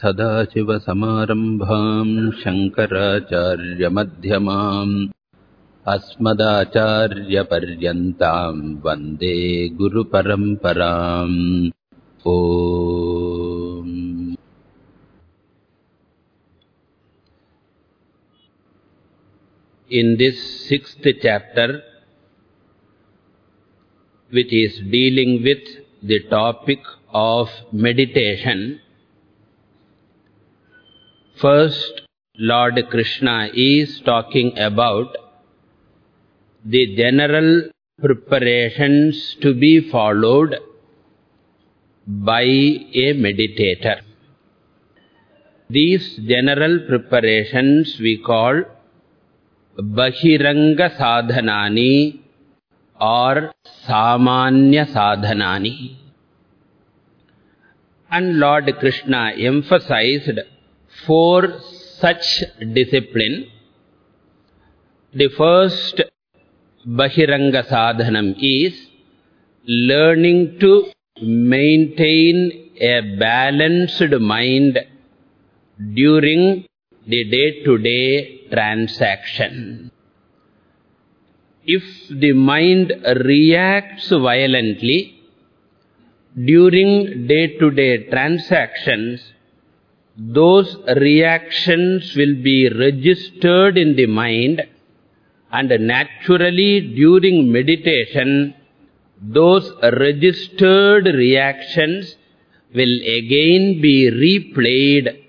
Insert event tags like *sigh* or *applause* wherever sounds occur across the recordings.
सदाशिवसमारम्भाम् शङ्कराचार्यमध्यमाम् अस्मदाचार्यपर्यन्ताम् वन्दे गुरुपरम्पराम् ओ In this sixth chapter, which is dealing with the topic of meditation, first Lord Krishna is talking about the general preparations to be followed by a meditator. These general preparations we call Bahiranga Sadhanani or Samanya Sadhanani. And Lord Krishna emphasized four such discipline. The first Bahiranga Sadhanam is learning to maintain a balanced mind during the day-to-day -day transaction. If the mind reacts violently during day-to-day -day transactions, those reactions will be registered in the mind and naturally during meditation, those registered reactions will again be replayed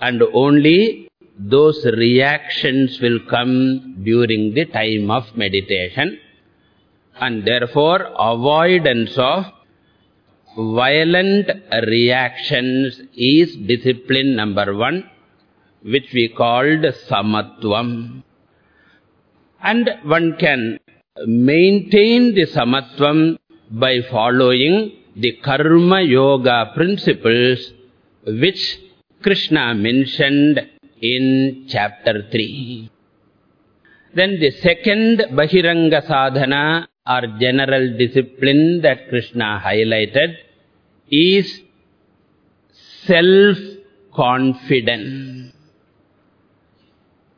and only those reactions will come during the time of meditation. And therefore, avoidance of violent reactions is discipline number one, which we called samatvam. And one can maintain the samatvam by following the karma yoga principles which Krishna mentioned in chapter 3. Then the second Bahiranga Sadhana or general discipline that Krishna highlighted is self-confidence.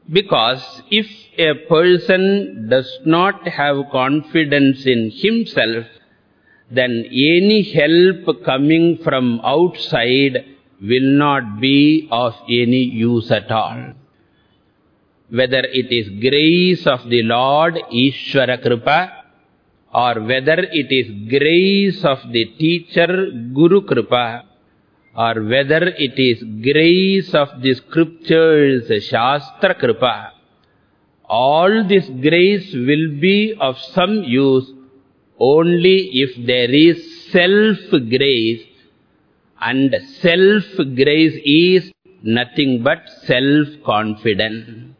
Because if a person does not have confidence in himself, then any help coming from outside will not be of any use at all. Whether it is grace of the Lord, Ishvara Kripa, or whether it is grace of the teacher, Guru Kripa, or whether it is grace of the scriptures, Shastra Kripa, all this grace will be of some use only if there is self-grace and self-grace is nothing but self-confidence.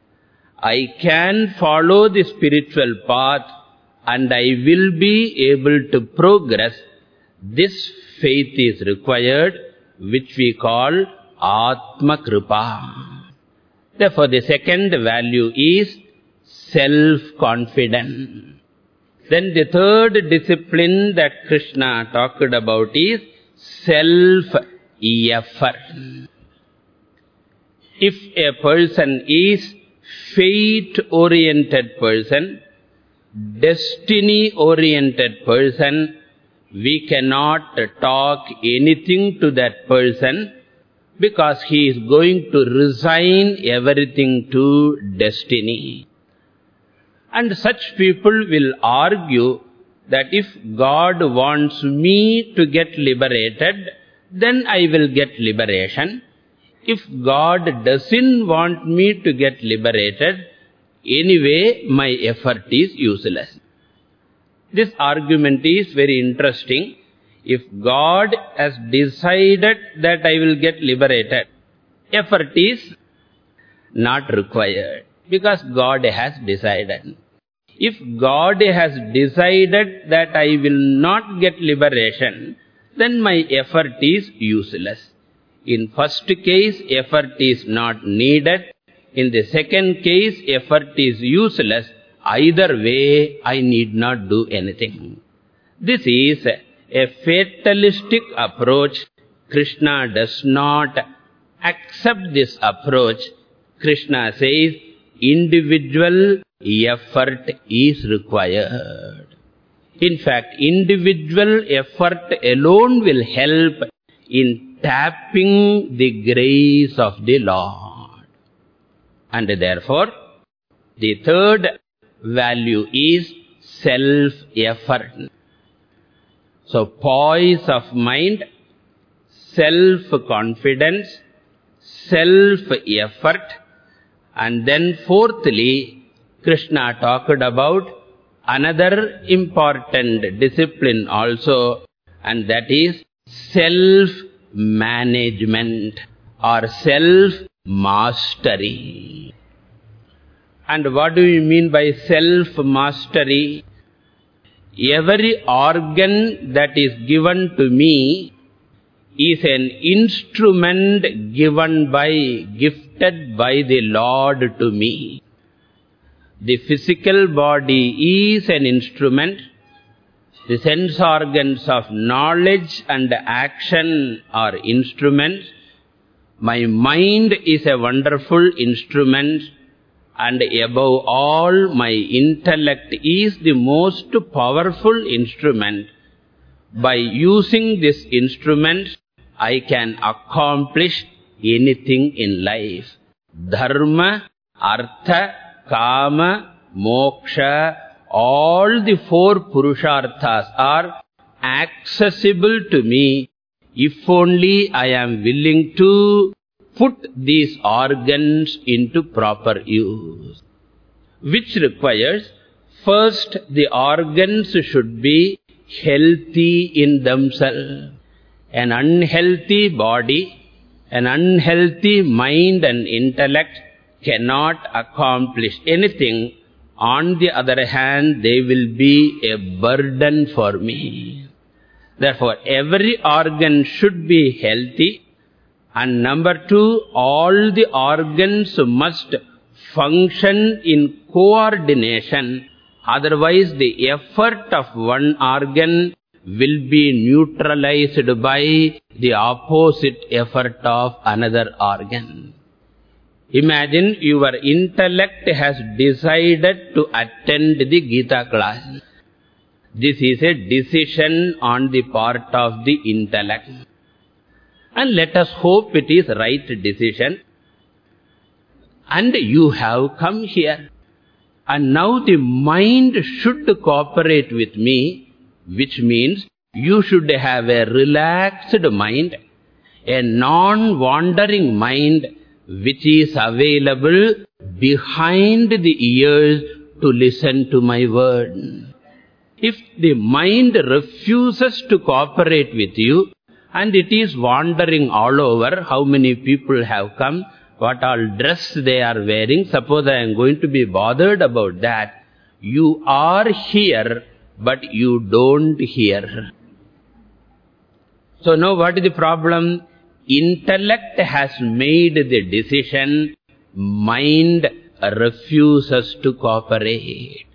I can follow the spiritual path and I will be able to progress. This faith is required, which we call Atma Kripa. Therefore, the second value is self-confidence. Then the third discipline that Krishna talked about is self-effort. If a person is faith-oriented person, destiny-oriented person, we cannot talk anything to that person because he is going to resign everything to destiny. And such people will argue that if God wants me to get liberated, then I will get liberation. If God doesn't want me to get liberated, anyway my effort is useless. This argument is very interesting. If God has decided that I will get liberated, effort is not required because God has decided. If God has decided that I will not get liberation, then my effort is useless. In first case, effort is not needed. In the second case, effort is useless. Either way, I need not do anything. This is a fatalistic approach. Krishna does not accept this approach, Krishna says, individual effort is required. In fact, individual effort alone will help in tapping the grace of the Lord. And therefore, the third value is self-effort. So, poise of mind, self-confidence, self-effort, and then fourthly, Krishna talked about another important discipline also, and that is self-management or self-mastery. And what do you mean by self-mastery? Every organ that is given to me is an instrument given by, gifted by the Lord to me. The physical body is an instrument. The sense organs of knowledge and action are instruments. My mind is a wonderful instrument. And above all, my intellect is the most powerful instrument. By using this instrument, I can accomplish anything in life. Dharma, Artha, Kama, Moksha, all the four Purusharthas are accessible to me if only I am willing to put these organs into proper use. Which requires, first the organs should be healthy in themselves. An unhealthy body, an unhealthy mind and intellect cannot accomplish anything. On the other hand, they will be a burden for me. Therefore, every organ should be healthy. And number two, all the organs must function in coordination. Otherwise, the effort of one organ will be neutralized by the opposite effort of another organ. Imagine your intellect has decided to attend the Gita class. This is a decision on the part of the intellect. And let us hope it is right decision. And you have come here. And now the mind should cooperate with me, which means you should have a relaxed mind, a non-wandering mind, which is available behind the ears to listen to my word. If the mind refuses to cooperate with you, and it is wandering all over, how many people have come, what all dress they are wearing, suppose I am going to be bothered about that, you are here, but you don't hear. So now what is the problem? intellect has made the decision, mind refuses to cooperate.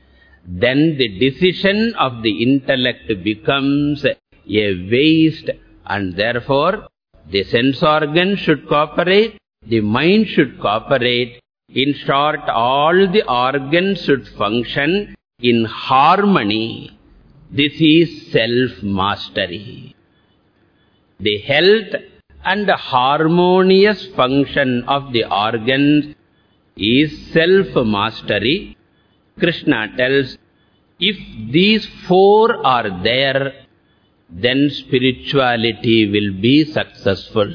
Then the decision of the intellect becomes a waste and therefore the sense organ should cooperate, the mind should cooperate. In short, all the organs should function in harmony. This is self-mastery. The health and harmonious function of the organs is self-mastery. Krishna tells, if these four are there, then spirituality will be successful.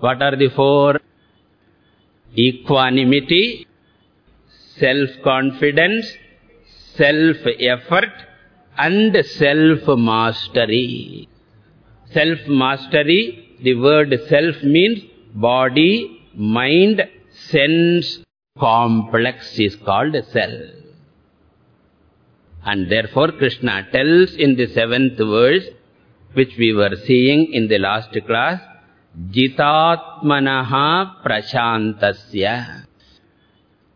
What are the four? Equanimity, self-confidence, self-effort, and self-mastery. Self-mastery the word self means body, mind, sense, complex is called self. And therefore Krishna tells in the seventh verse, which we were seeing in the last class, Jitatmanaha Prashantasya.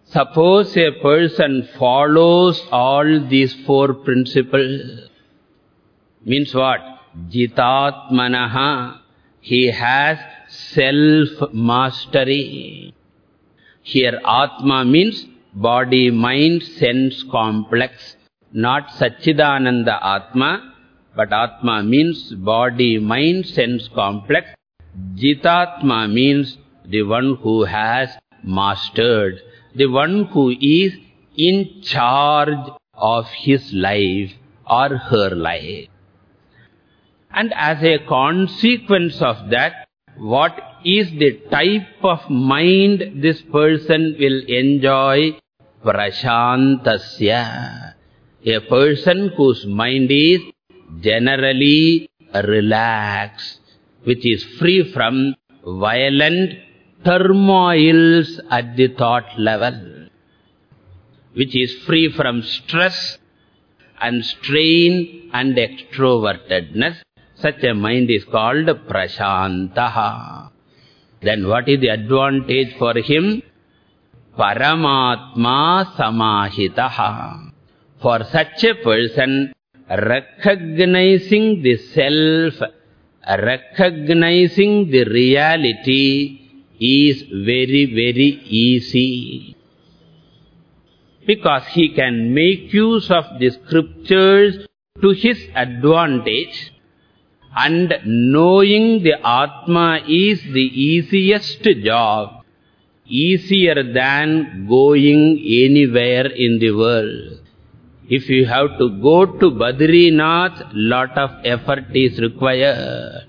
Suppose a person follows all these four principles. Means what? Jitatmanaha he has self-mastery. Here Atma means body, mind, sense complex. Not Satchidananda Atma, but Atma means body, mind, sense complex. Jitatma means the one who has mastered, the one who is in charge of his life or her life. And as a consequence of that, what is the type of mind this person will enjoy? Prashantasya. A person whose mind is generally relaxed, which is free from violent turmoils at the thought level, which is free from stress and strain and extrovertedness. Such a mind is called prashantaha. Then what is the advantage for him? Paramatma samahitaha. For such a person, recognizing the self, recognizing the reality is very, very easy. Because he can make use of the scriptures to his advantage and knowing the Atma is the easiest job, easier than going anywhere in the world. If you have to go to Badrinath, lot of effort is required.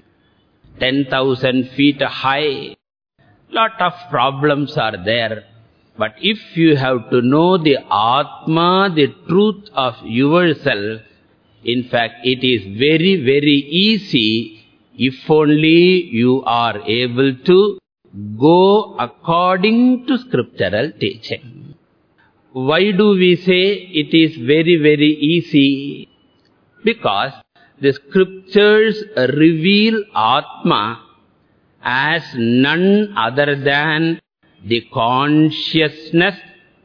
10,000 feet high, lot of problems are there. But if you have to know the Atma, the truth of yourself, in fact, it is very, very easy if only you are able to go according to scriptural teaching. Why do we say it is very, very easy? Because the scriptures reveal Atma as none other than the consciousness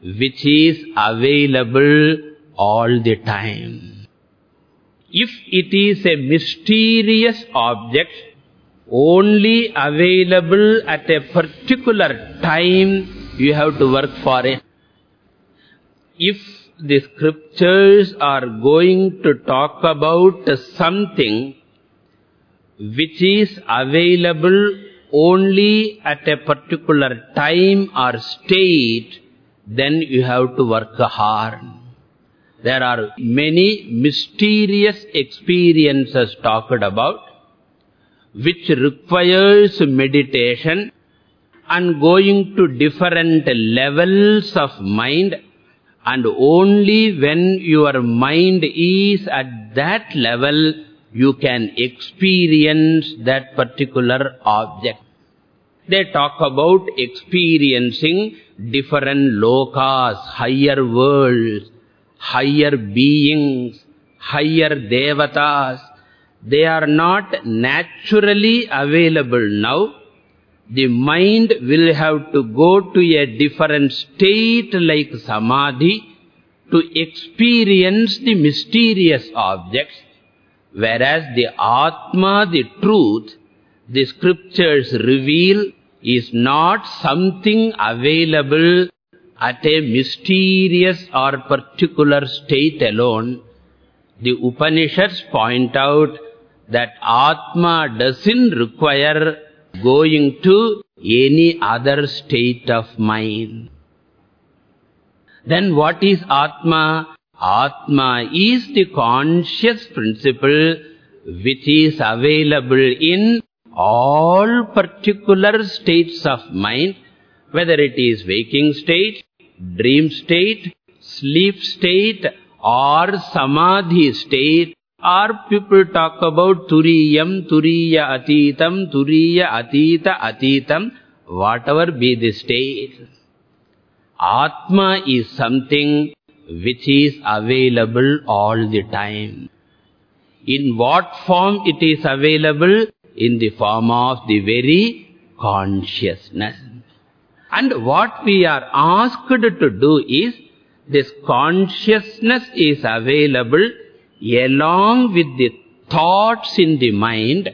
which is available all the time. If it is a mysterious object, only available at a particular time, you have to work for it if the scriptures are going to talk about something which is available only at a particular time or state, then you have to work hard. There are many mysterious experiences talked about, which requires meditation and going to different levels of mind and only when your mind is at that level, you can experience that particular object. They talk about experiencing different lokas, higher worlds, higher beings, higher devatas. They are not naturally available now the mind will have to go to a different state like samadhi to experience the mysterious objects, whereas the Atma, the truth, the scriptures reveal is not something available at a mysterious or particular state alone. The Upanishads point out that Atma doesn't require going to any other state of mind. Then what is Atma? Atma is the conscious principle which is available in all particular states of mind, whether it is waking state, dream state, sleep state or samadhi state or people talk about Turiyam, Turiya Atitam, Turiya Atita Atitam, whatever be the state. Atma is something which is available all the time. In what form it is available? In the form of the very consciousness. And what we are asked to do is, this consciousness is available along with the thoughts in the mind,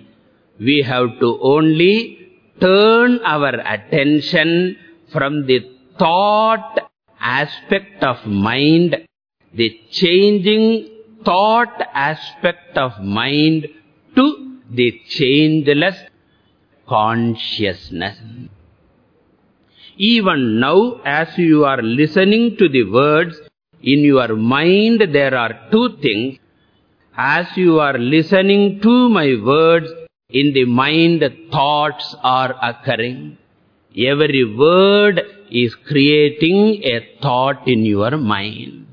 we have to only turn our attention from the thought aspect of mind, the changing thought aspect of mind to the changeless consciousness. Even now, as you are listening to the words, in your mind there are two things. As you are listening to my words, in the mind thoughts are occurring. Every word is creating a thought in your mind.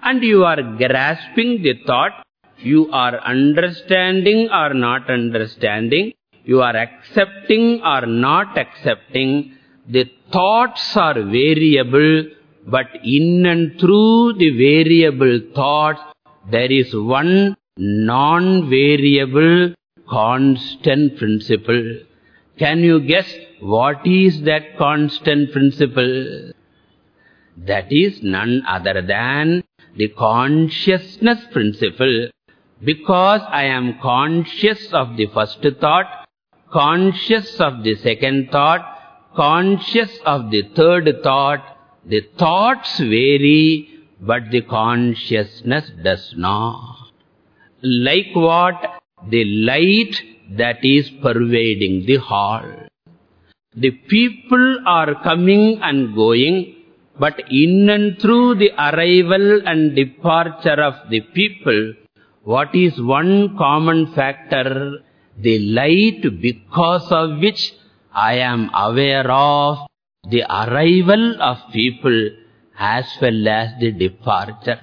And you are grasping the thought, you are understanding or not understanding, you are accepting or not accepting, the thoughts are variable, but in and through the variable thoughts, there is one non-variable constant principle. Can you guess what is that constant principle? That is none other than the consciousness principle. Because I am conscious of the first thought, conscious of the second thought, conscious of the third thought, the thoughts vary, but the consciousness does not. Like what? The light that is pervading the hall. The people are coming and going, but in and through the arrival and departure of the people, what is one common factor? The light because of which I am aware of the arrival of people as well as the departure.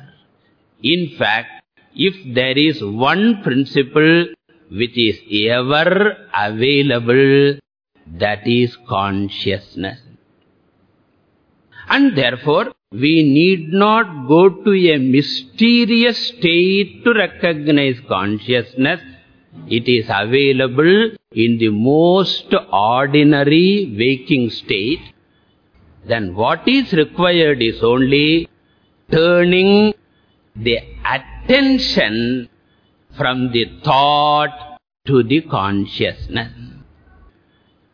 In fact, if there is one principle which is ever available, that is consciousness. And therefore, we need not go to a mysterious state to recognize consciousness. It is available in the most ordinary waking state. Then what is required is only turning the attention from the thought to the consciousness.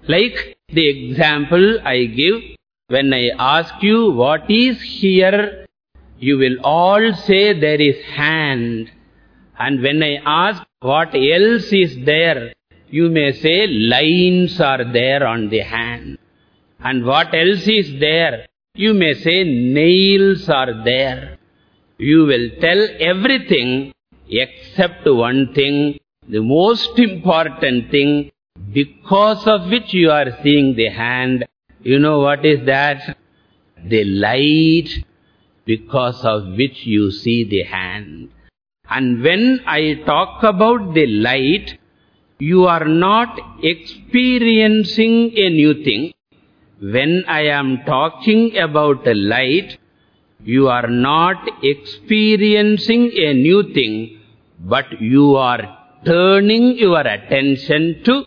Like the example I give, when I ask you what is here, you will all say there is hand. And when I ask what else is there, you may say lines are there on the hand. And what else is there? You may say nails are there. You will tell everything except one thing, the most important thing, because of which you are seeing the hand. You know what is that? The light because of which you see the hand. And when I talk about the light, you are not experiencing a new thing. When I am talking about light, you are not experiencing a new thing, but you are turning your attention to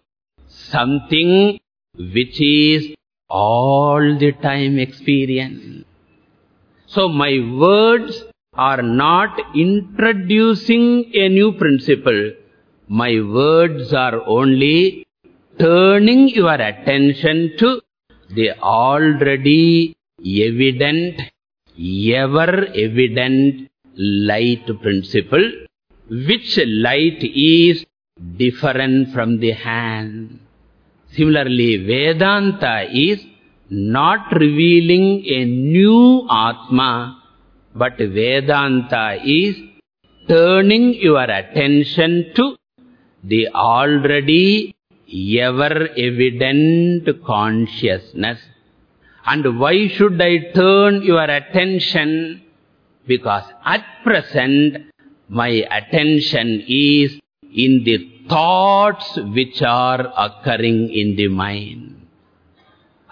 something which is all the time experience. So my words are not introducing a new principle. My words are only turning your attention to the already evident, ever-evident light principle, which light is different from the hand. Similarly, Vedanta is not revealing a new Atma, but Vedanta is turning your attention to the already ever-evident consciousness. And why should I turn your attention? Because at present, my attention is in the thoughts which are occurring in the mind.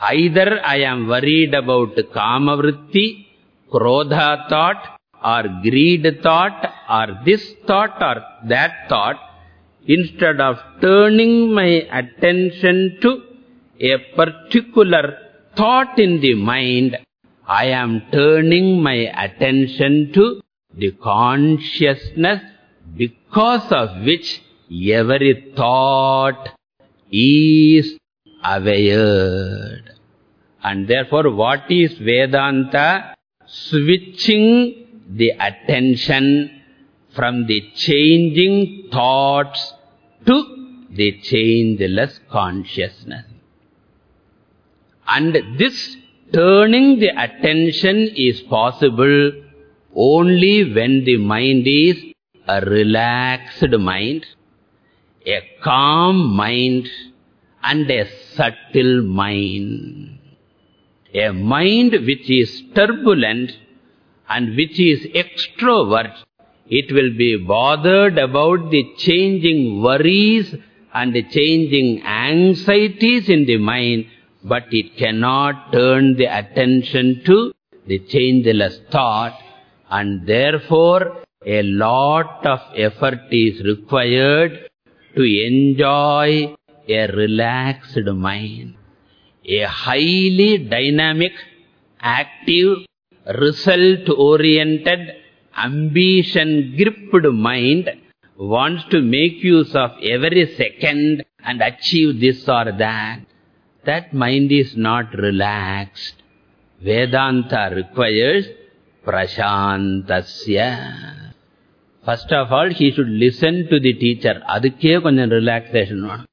Either I am worried about kamavritti, krodha thought, or greed thought, or this thought, or that thought, instead of turning my attention to a particular thought in the mind, I am turning my attention to the consciousness because of which every thought is aware. And therefore, what is Vedanta? Switching the attention from the changing thoughts to the changeless consciousness. And this turning the attention is possible only when the mind is a relaxed mind, a calm mind, and a subtle mind. A mind which is turbulent and which is extrovert, it will be bothered about the changing worries and the changing anxieties in the mind, but it cannot turn the attention to the changeless thought, and therefore a lot of effort is required to enjoy a relaxed mind. A highly dynamic, active, result-oriented, ambition-gripped mind wants to make use of every second and achieve this or that. That mind is not relaxed. Vedanta requires prashantasya. First of all, he should listen to the teacher. Adukke konjam relaxation.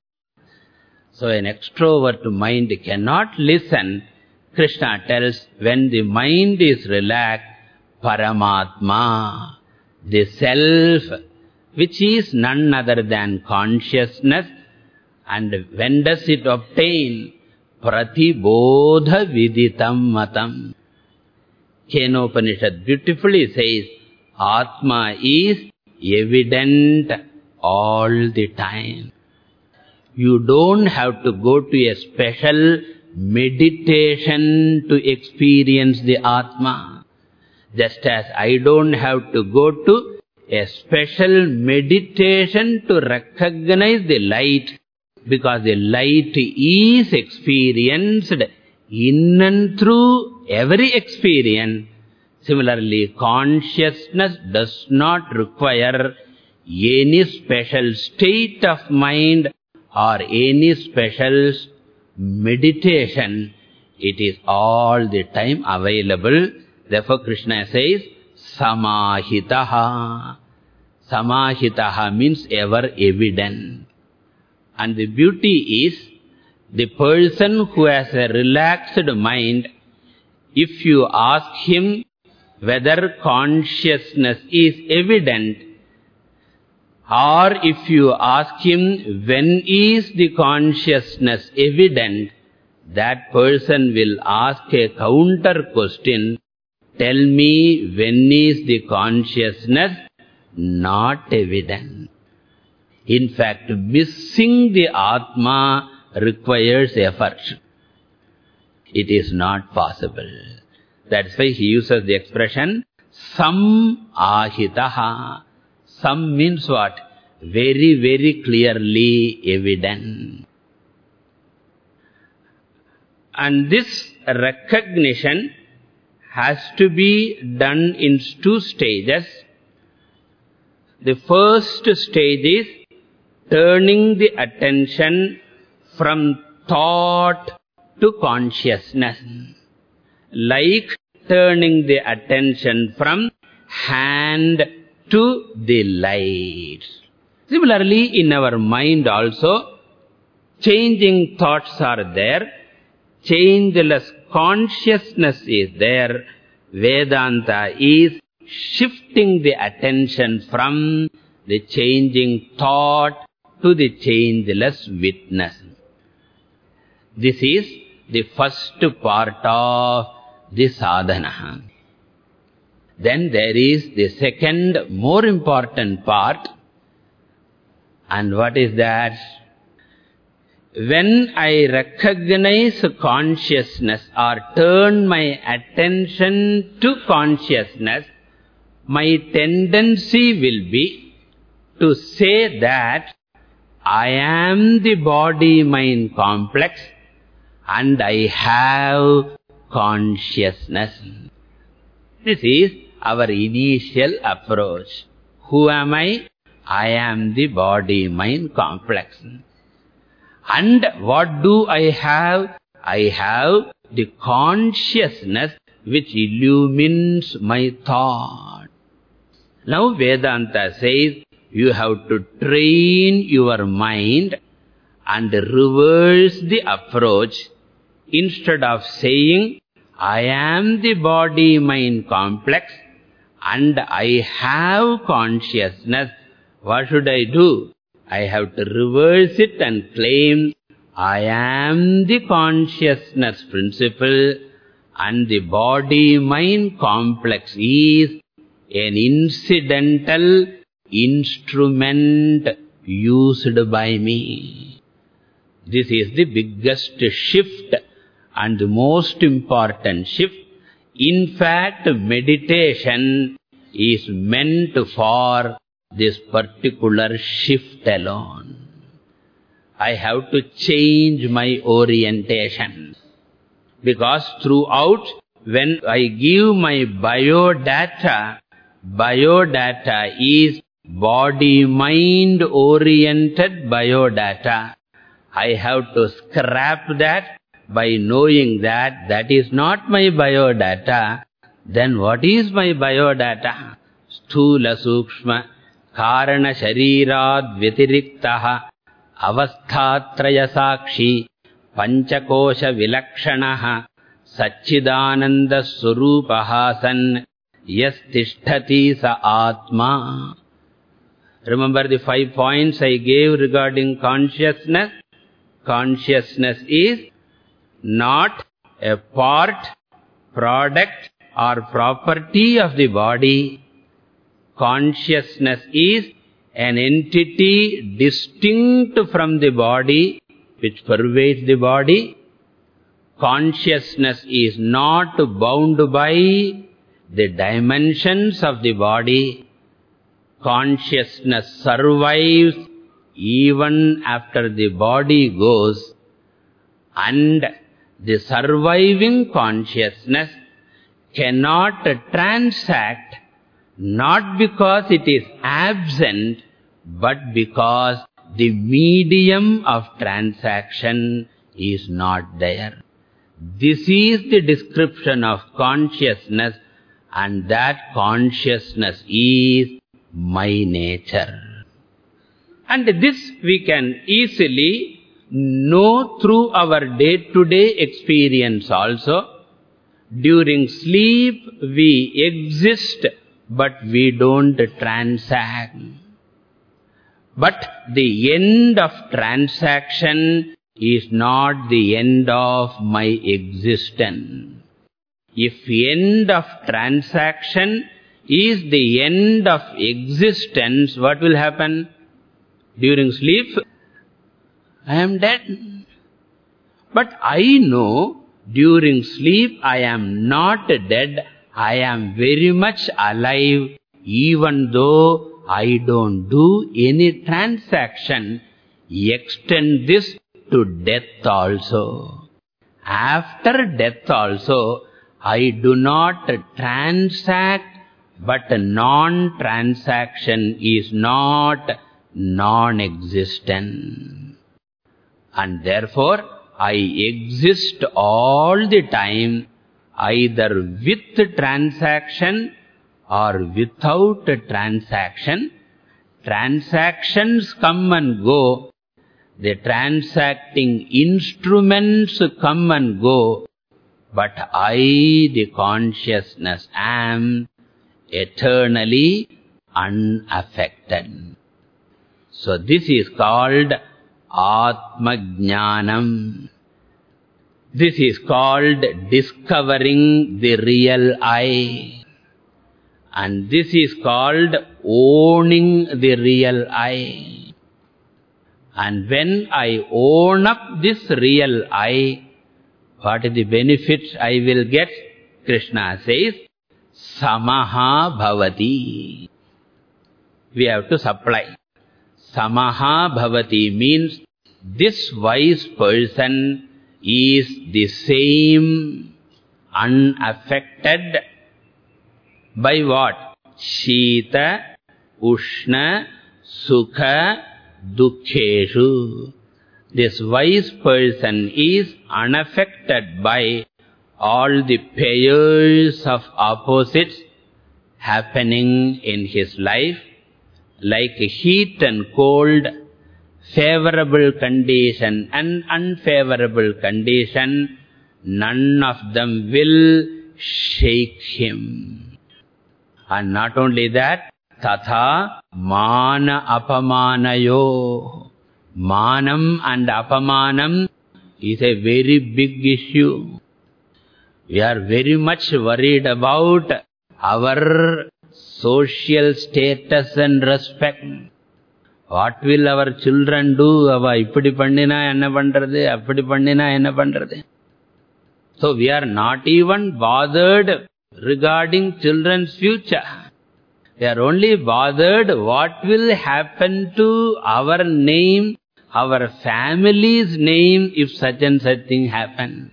So an extrovert mind cannot listen. Krishna tells, when the mind is relaxed, Paramatma, the self, which is none other than consciousness, and when does it obtain? Pratibodha viditam matam. Kenopanishad beautifully says, Atma is evident all the time. You don't have to go to a special meditation to experience the Atma. Just as I don't have to go to a special meditation to recognize the light, because the light is experienced in and through every experience. Similarly, consciousness does not require any special state of mind or any special meditation, it is all the time available. Therefore, Krishna says, Samahitaha. Samahitaha means ever evident. And the beauty is, the person who has a relaxed mind, if you ask him whether consciousness is evident, or if you ask him, when is the consciousness evident, that person will ask a counter question, tell me when is the consciousness not evident. In fact, missing the Atma requires effort. It is not possible. That's why he uses the expression, sam ahitaha. Some means what? Very, very clearly evident. And this recognition has to be done in two stages. The first stage is turning the attention from thought to consciousness. Like turning the attention from hand to the light. Similarly, in our mind also, changing thoughts are there, changeless consciousness is there. Vedanta is shifting the attention from the changing thought to the changeless witness. This is the first part of the sadhana. Then there is the second more important part. And what is that? When I recognize consciousness or turn my attention to consciousness, my tendency will be to say that I am the body-mind complex and I have consciousness. This is our initial approach. Who am I? I am the body-mind complex. And what do I have? I have the consciousness which illumines my thought. Now Vedanta says, you have to train your mind and reverse the approach. Instead of saying, I am the body-mind complex and I have consciousness, what should I do? I have to reverse it and claim, I am the consciousness principle and the body-mind complex is an incidental instrument used by me. This is the biggest shift and the most important shift. In fact, meditation is meant for this particular shift alone. I have to change my orientation. Because throughout, when I give my biodata, biodata is body-mind oriented biodata. I have to scrap that by knowing that that is not my biodata. Then what is my biodata? Sthula Sukshma कारणशरीराद्व्यतिरिक्तः अवस्थात्रयसाक्षी पञ्चकोशविलक्षणः सच्चिदानन्दस्वरूपः सन् यस्तिष्ठति स आत्मा Remember the five points I gave regarding consciousness? Consciousness is not a part, product or property of the body. Consciousness is an entity distinct from the body, which pervades the body. Consciousness is not bound by the dimensions of the body. Consciousness survives even after the body goes. And the surviving consciousness cannot transact not because it is absent, but because the medium of transaction is not there. This is the description of consciousness and that consciousness is my nature. And this we can easily know through our day-to-day -day experience also. During sleep, we exist but we don't transact. But the end of transaction is not the end of my existence. If end of transaction is the end of existence, what will happen? During sleep, I am dead. But I know during sleep I am not dead, I am very much alive even though I don't do any transaction. Extend this to death also. After death also, I do not transact, but non-transaction is not non-existent. And therefore, I exist all the time either with transaction or without transaction. Transactions come and go. The transacting instruments come and go. But I, the consciousness, am eternally unaffected. So this is called Atma Jnanam. This is called discovering the real I. And this is called owning the real I. And when I own up this real I, what is the benefit I will get? Krishna says, Samaha Bhavati. We have to supply. Samaha Bhavati means this wise person is the same unaffected by what? Shita, Ushna, Sukha, Dukkheshu. This wise person is unaffected by all the pairs of opposites happening in his life, like heat and cold, favorable condition and unfavorable condition, none of them will shake him. And not only that, tatha mana apamanayo. Manam and apamanam is a very big issue. We are very much worried about our social status and respect. What will our children do? Appadi pannina enna pandrathu. So we are not even bothered regarding children's future. We are only bothered what will happen to our name, our family's name if such and such thing happen.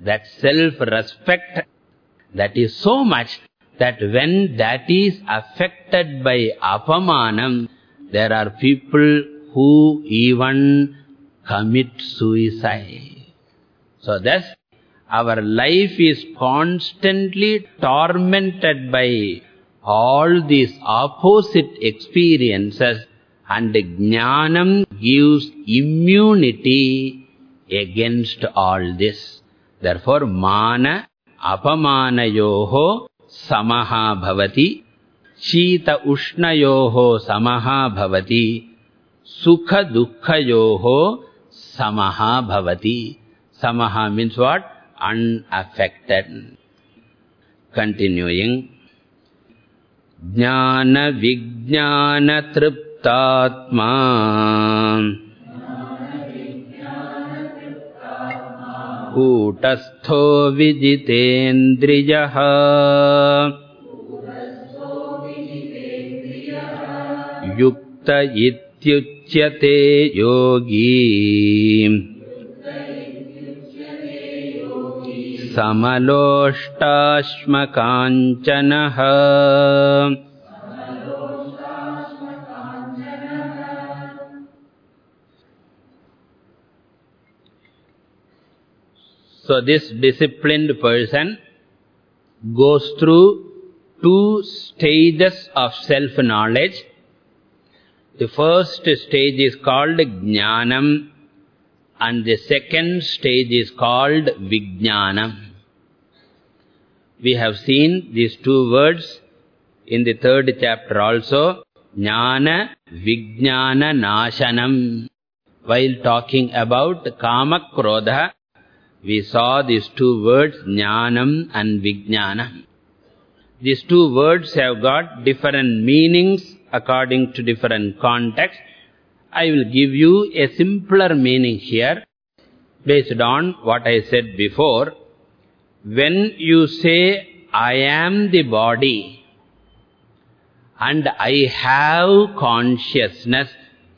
That self-respect, that is so much that when that is affected by apamanam, there are people who even commit suicide. So thus, our life is constantly tormented by all these opposite experiences and jnanam gives immunity against all this. Therefore, mana apamanayoho samaha bhavati शीत उष्णयोः समः भवति सुख दुःखयोः समः भवति। समः means what? unaffected. Continuing. ज्ञान विज्ञान तृप्तात्मा कूटस्थो विजितेन्द्रियः युक्त इत्युच्यते योगी समलोष्टाश्मकाञ्चनः So this disciplined person goes through two stages of self-knowledge the first stage is called Jnanam and the second stage is called Vijnanam. We have seen these two words in the third chapter also. Jnana Vijnana Nashanam. While talking about Kama Krodha, we saw these two words Jnanam and Vijnanam. These two words have got different meanings according to different contexts. I will give you a simpler meaning here based on what I said before. When you say, I am the body and I have consciousness,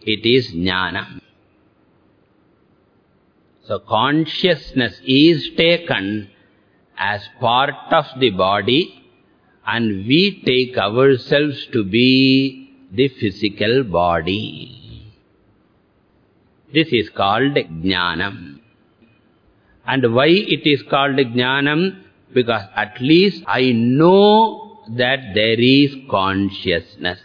it is jnana. So consciousness is taken as part of the body and we take ourselves to be the physical body. This is called jnanam. And why it is called jnanam? Because at least I know that there is consciousness.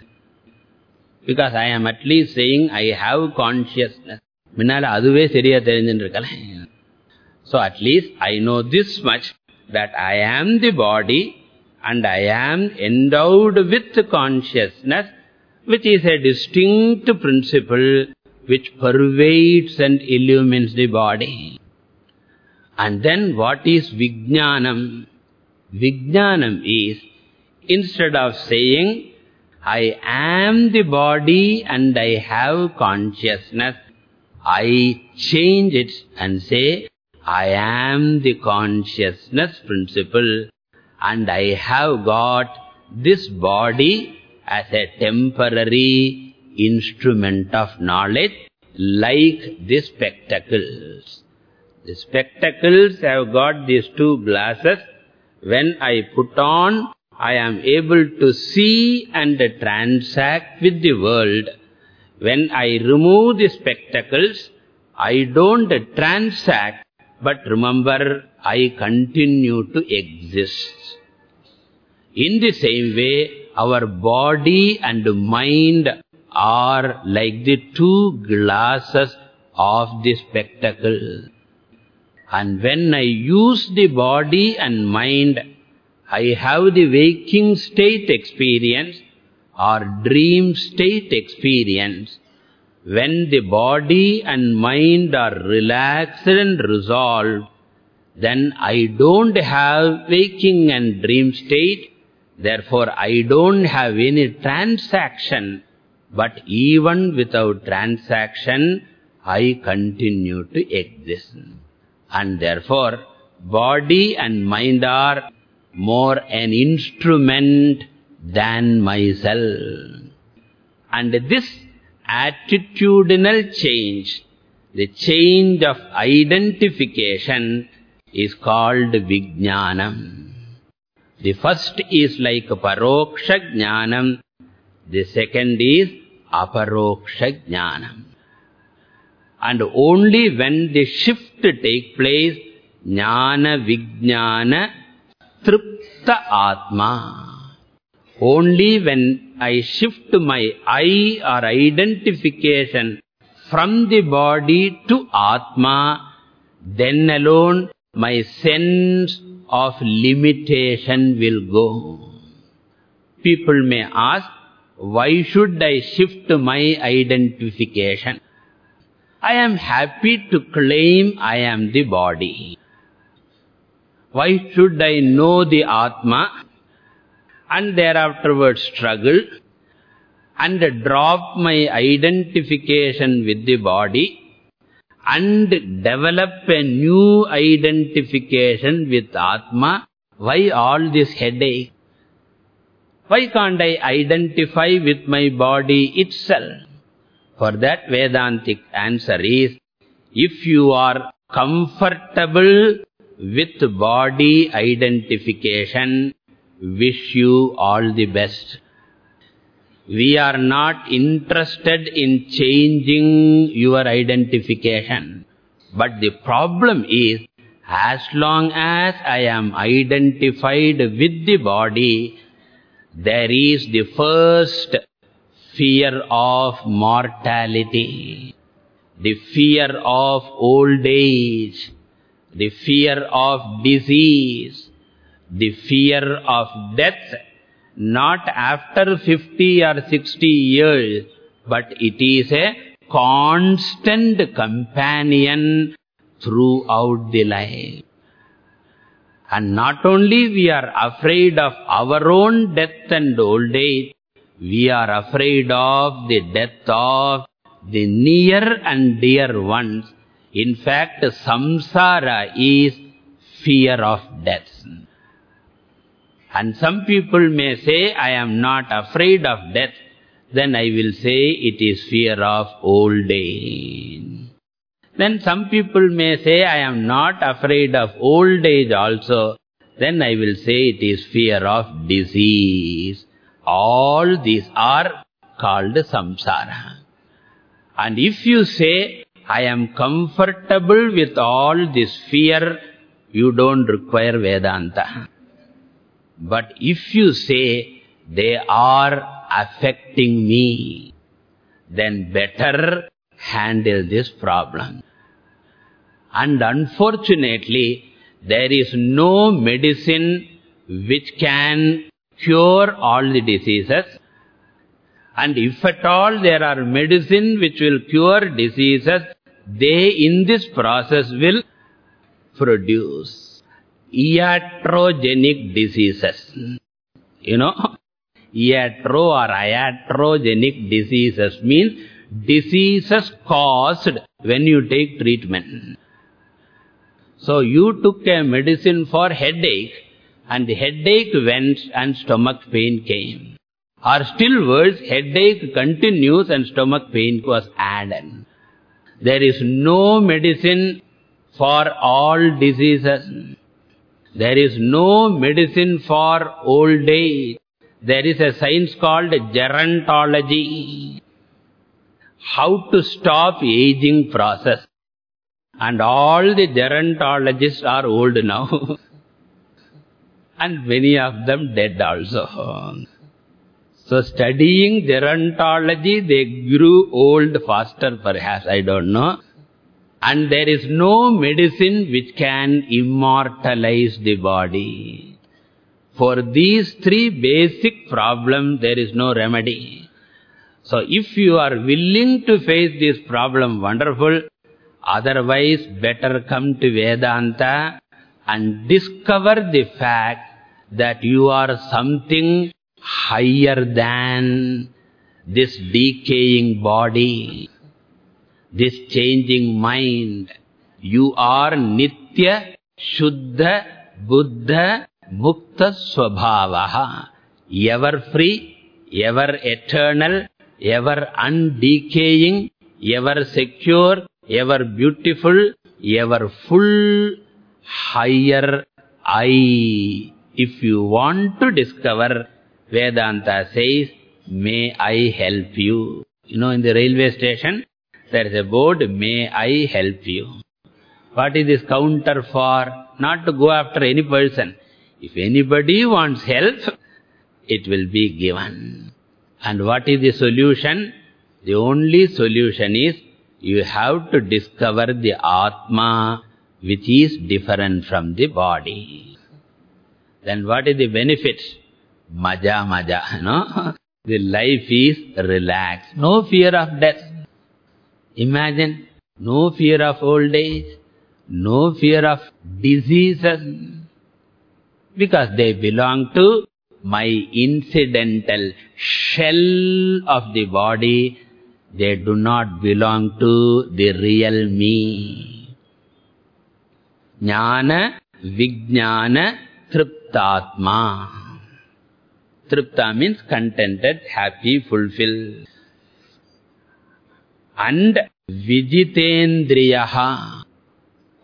Because I am at least saying I have consciousness. Minnala aduve seriya. So at least I know this much that I am the body and I am endowed with consciousness which is a distinct principle which pervades and illumines the body. And then what is Vijnanam? Vijnanam is, instead of saying, I am the body and I have consciousness, I change it and say, I am the consciousness principle and I have got this body as a temporary instrument of knowledge like the spectacles. The spectacles have got these two glasses. When I put on, I am able to see and transact with the world. When I remove the spectacles, I don't transact, but remember, I continue to exist. In the same way, our body and mind are like the two glasses of the spectacle. And when I use the body and mind, I have the waking state experience or dream state experience. When the body and mind are relaxed and resolved, then I don't have waking and dream state. Therefore, I don't have any transaction. But even without transaction, I continue to exist. And therefore, body and mind are more an instrument than myself. And this attitudinal change, the change of identification is called Vijnanam. The first is like Paroksha Jnanam, the second is Aparoksha Jnanam. And only when the shift take place, Jnana Vijnana Tripta Atma. Only when I shift my I or identification from the body to Atma, then alone my sense of limitation will go. People may ask, why should I shift my identification? I am happy to claim I am the body. Why should I know the Atma and thereafterward struggle and drop my identification with the body and develop a new identification with Atma? Why all this headache? Why can't I identify with my body itself? For that Vedantic answer is, if you are comfortable with body identification, wish you all the best. We are not interested in changing your identification. But the problem is, as long as I am identified with the body, there is the first fear of mortality, the fear of old age, the fear of disease, the fear of death, not after 50 or 60 years, but it is a constant companion throughout the life. And not only we are afraid of our own death and old age, we are afraid of the death of the near and dear ones. In fact, samsara is fear of death. And some people may say, I am not afraid of death. Then I will say it is fear of old age. Then some people may say, I am not afraid of old age also. Then I will say it is fear of disease. All these are called samsara. And if you say, I am comfortable with all this fear, you don't require Vedanta. But if you say, they are affecting me, then better handle this problem. And unfortunately, there is no medicine which can cure all the diseases. And if at all there are medicine which will cure diseases, they in this process will produce iatrogenic diseases. You know, iatro or iatrogenic diseases means diseases caused when you take treatment. So you took a medicine for headache and the headache went and stomach pain came. Or still worse, headache continues and stomach pain was added. There is no medicine for all diseases. There is no medicine for old age. There is a science called gerontology. How to stop aging process. And all the gerontologists are old now. *laughs* and many of them dead also. So studying gerontology, they grew old faster perhaps, I don't know. And there is no medicine which can immortalize the body. For these three basic problems, there is no remedy. So if you are willing to face this problem, wonderful. Otherwise, better come to Vedanta and discover the fact that you are something higher than this decaying body this changing mind. You are Nitya, Shuddha, Buddha, Mukta Swabhavaha. Ever free, ever eternal, ever undecaying, ever secure, ever beautiful, ever full, higher I. If you want to discover, Vedanta says, may I help you. You know, in the railway station, there is a board, may I help you. What is this counter for? Not to go after any person. If anybody wants help, it will be given. And what is the solution? The only solution is, you have to discover the Atma, which is different from the body. Then what is the benefit? Maja, maja, *laughs* no? The life is relaxed. No fear of death. Imagine, no fear of old age, no fear of diseases, because they belong to my incidental shell of the body, they do not belong to the real me. Jnana, Vijnana, Triptatma. Tripta means contented, happy, fulfilled and Vijitendriyaha,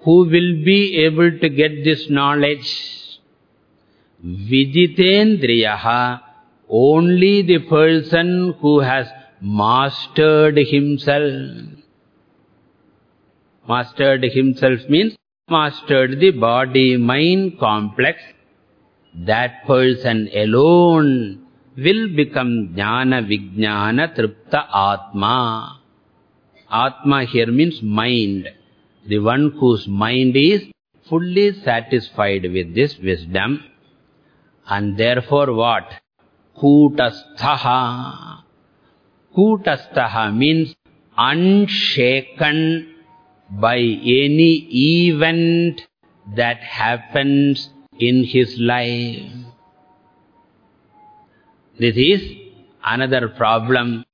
who will be able to get this knowledge. Vijitendriyaha, only the person who has mastered himself. Mastered himself means mastered the body-mind complex. That person alone will become Jnana Vijnana Tripta Atma. Here means mind. The one whose mind is fully satisfied with this wisdom. And therefore what? Kutasthaha. Kutasthaha means unshaken by any event that happens in his life. This is another problem.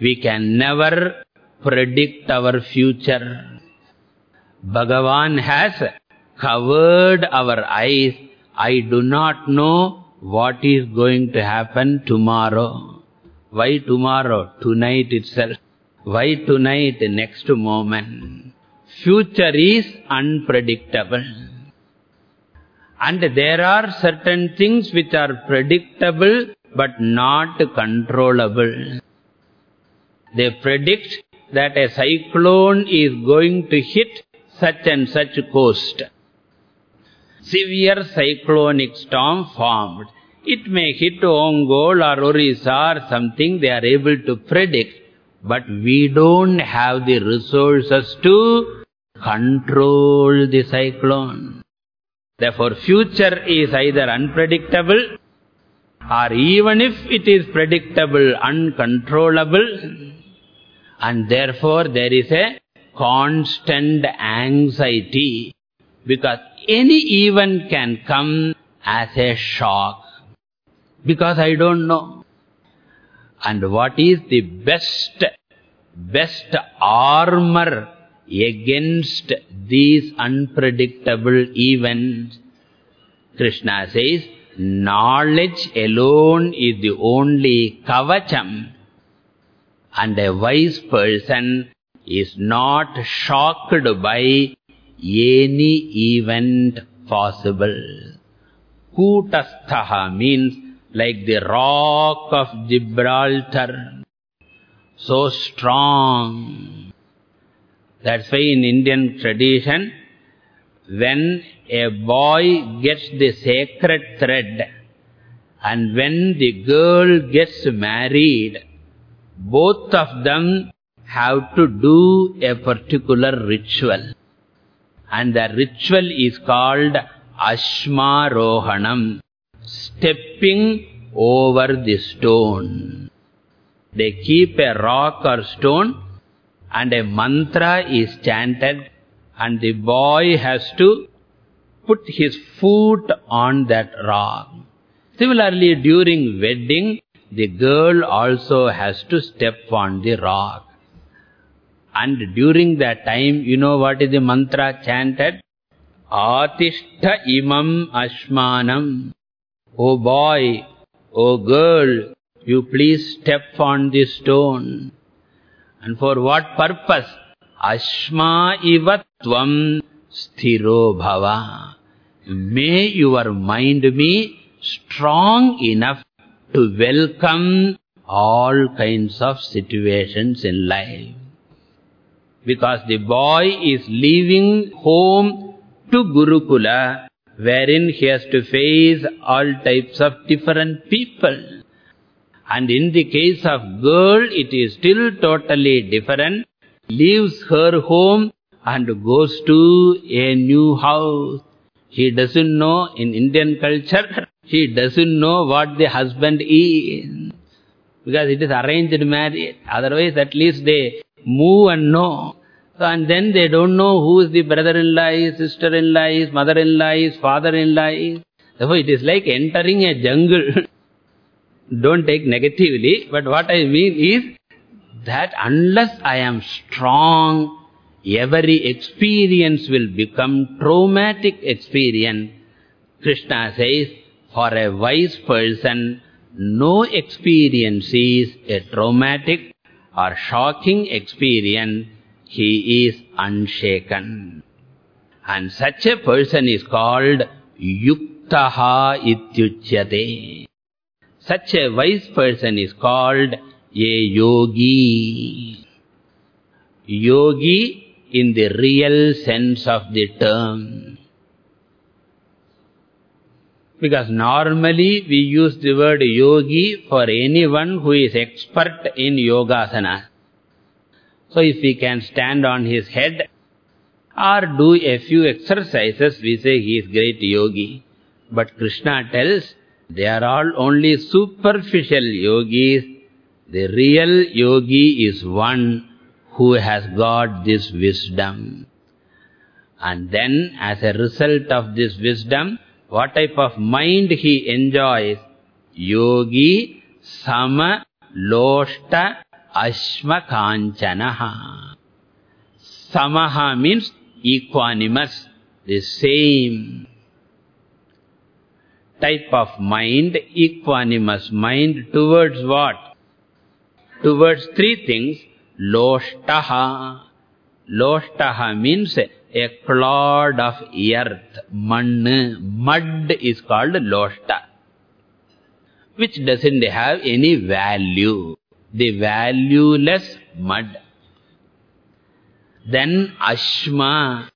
We can never predict our future. Bhagavan has covered our eyes. I do not know what is going to happen tomorrow. Why tomorrow? Tonight itself. Why tonight? Next moment. Future is unpredictable. And there are certain things which are predictable but not controllable. They predict that a cyclone is going to hit such and such coast. Severe cyclonic storm formed. It may hit Ongole or Orissa or something they are able to predict. But we don't have the resources to control the cyclone. Therefore, future is either unpredictable or even if it is predictable, uncontrollable, and therefore there is a constant anxiety because any event can come as a shock. Because I don't know. And what is the best, best armor against these unpredictable events? Krishna says, knowledge alone is the only kavacham and a wise person is not shocked by any event possible. Kutasthaha means like the rock of Gibraltar, so strong. That's why in Indian tradition, when a boy gets the sacred thread and when the girl gets married, both of them have to do a particular ritual. And the ritual is called Ashmarohanam, stepping over the stone. They keep a rock or stone and a mantra is chanted and the boy has to put his foot on that rock. Similarly, during wedding, the girl also has to step on the rock. And during that time, you know what is the mantra chanted? Atishtha imam ashmanam. Oh boy, oh girl, you please step on the stone. And for what purpose? Ashma ivatvam sthiro bhava. May your mind be strong enough to welcome all kinds of situations in life. Because the boy is leaving home to Gurukula, wherein he has to face all types of different people. And in the case of girl, it is still totally different. Leaves her home and goes to a new house. He doesn't know, in Indian culture, *laughs* he doesn't know what the husband is. Because it is arranged marriage. Otherwise, at least they move and know. So, and then they don't know who is the brother-in-law is, sister-in-law is, mother-in-law is, father-in-law is. Therefore, it is like entering a jungle. *laughs* don't take negatively, but what I mean is that unless I am strong, every experience will become traumatic experience. Krishna says, for a wise person, no experience is a traumatic or shocking experience. He is unshaken. And such a person is called Yuktaha Ityuchyate. Such a wise person is called a yogi. Yogi in the real sense of the term. Because normally we use the word yogi for anyone who is expert in yogasana. So if he can stand on his head or do a few exercises, we say he is great yogi. But Krishna tells, they are all only superficial yogis. The real yogi is one who has got this wisdom. And then, as a result of this wisdom, what type of mind he enjoys? Yogi sama loshta ashma kanchanaha. Samaha means equanimous, the same type of mind, equanimous mind towards what? Towards three things. Loshtaha. Loshtaha means a clod of earth, mann. Mud is called loshta, which doesn't have any value. The valueless mud. Then ashma.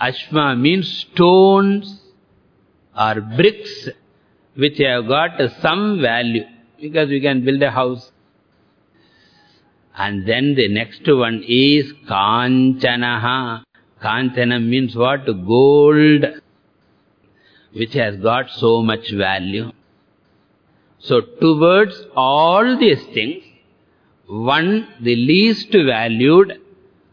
Ashma means stones or bricks which have got some value because we can build a house. And then the next one is Kanchanaha. Kanchana means what? Gold, which has got so much value. So towards all these things, one, the least valued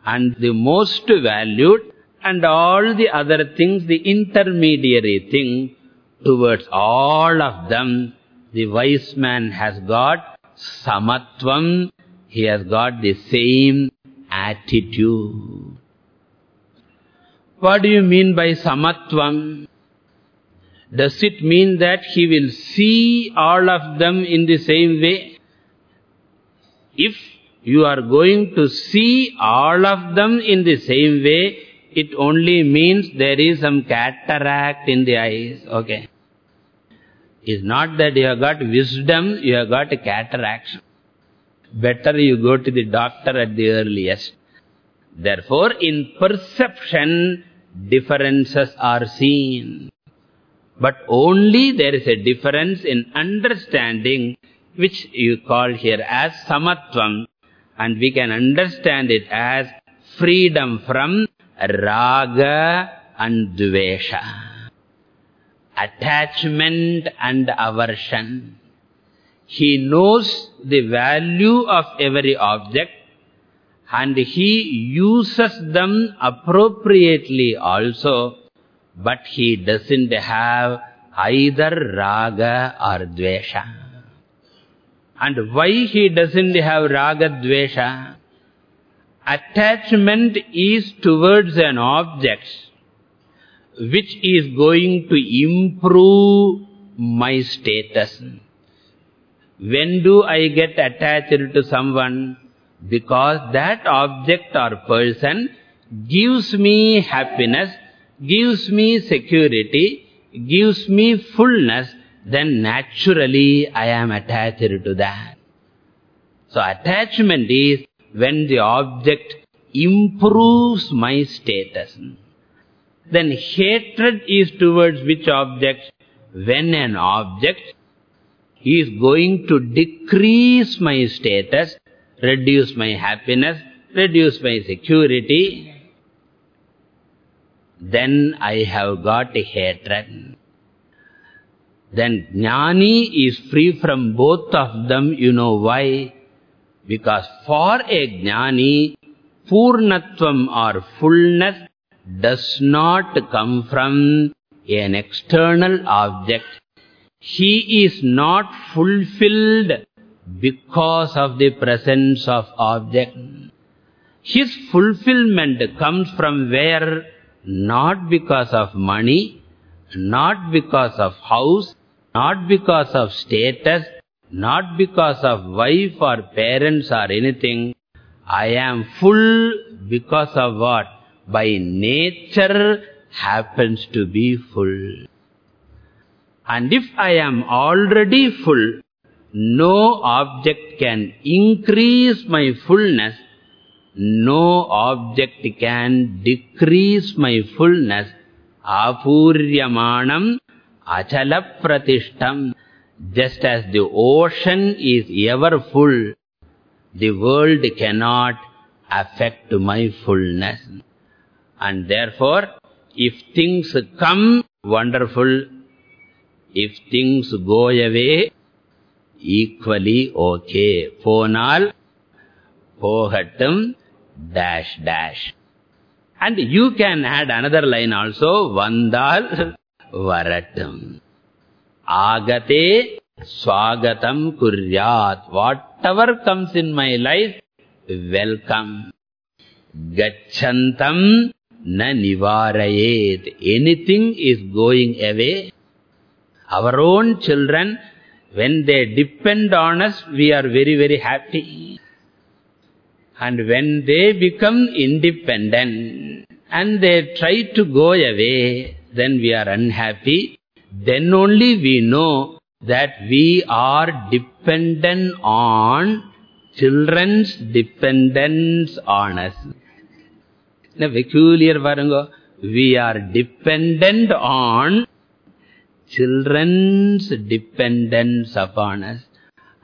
and the most valued and all the other things, the intermediary thing, towards all of them, the wise man has got samatvam, he has got the same attitude. What do you mean by samatvam? Does it mean that he will see all of them in the same way? If you are going to see all of them in the same way, it only means there is some cataract in the eyes. Okay. It's not that you have got wisdom, you have got a cataract. Better you go to the doctor at the earliest. Therefore, in perception, differences are seen. But only there is a difference in understanding, which you call here as samatvam. And we can understand it as freedom from raga and dvesha. Attachment and aversion. He knows the value of every object and he uses them appropriately also, but he doesn't have either raga or dvesha. And why he doesn't have raga dvesha? Attachment is towards an object which is going to improve my status. When do I get attached to someone? Because that object or person gives me happiness, gives me security, gives me fullness, then naturally I am attached to that. So attachment is when the object improves my status. Then hatred is towards which object? When an object is going to decrease my status, reduce my happiness, reduce my security, then I have got hatred. Then Jnani is free from both of them, you know why? Because for a Jnani, Purnatvam or fullness does not come from an external object. He is not fulfilled because of the presence of object. His fulfillment comes from where? Not because of money, not because of house, not because of status, not because of wife or parents or anything. I am full because of what? By nature happens to be full. And if I am already full, no object can increase my fullness. No object can decrease my fullness. Apuryamanam achalapratishtam. Just as the ocean is ever full, the world cannot affect my fullness. And therefore, if things come, wonderful. If things go away, equally okay. Ponal, pohattum, dash, dash. And you can add another line also, vandal, varattum. Agate, swagatam kuryat. Whatever comes in my life, welcome. Gachantam na nivarayet. Anything is going away. Our own children, when they depend on us, we are very, very happy. And when they become independent and they try to go away, then we are unhappy. Then only we know that we are dependent on children's dependence on us. In a peculiar varango, we are dependent on children's dependence upon us.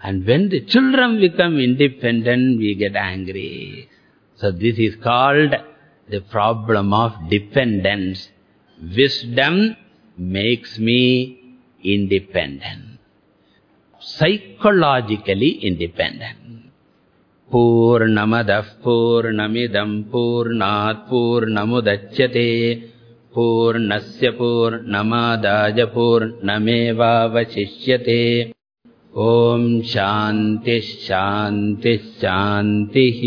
And when the children become independent, we get angry. So this is called the problem of dependence. Wisdom makes me independent. Psychologically independent. Purnamadah Purnamidam Purnat Purnamudachyate पूर्णस्य पूर्णमादाजपूर्णमेवावशिष्यते ॐ शान्तिः शान्तिः शान्तिः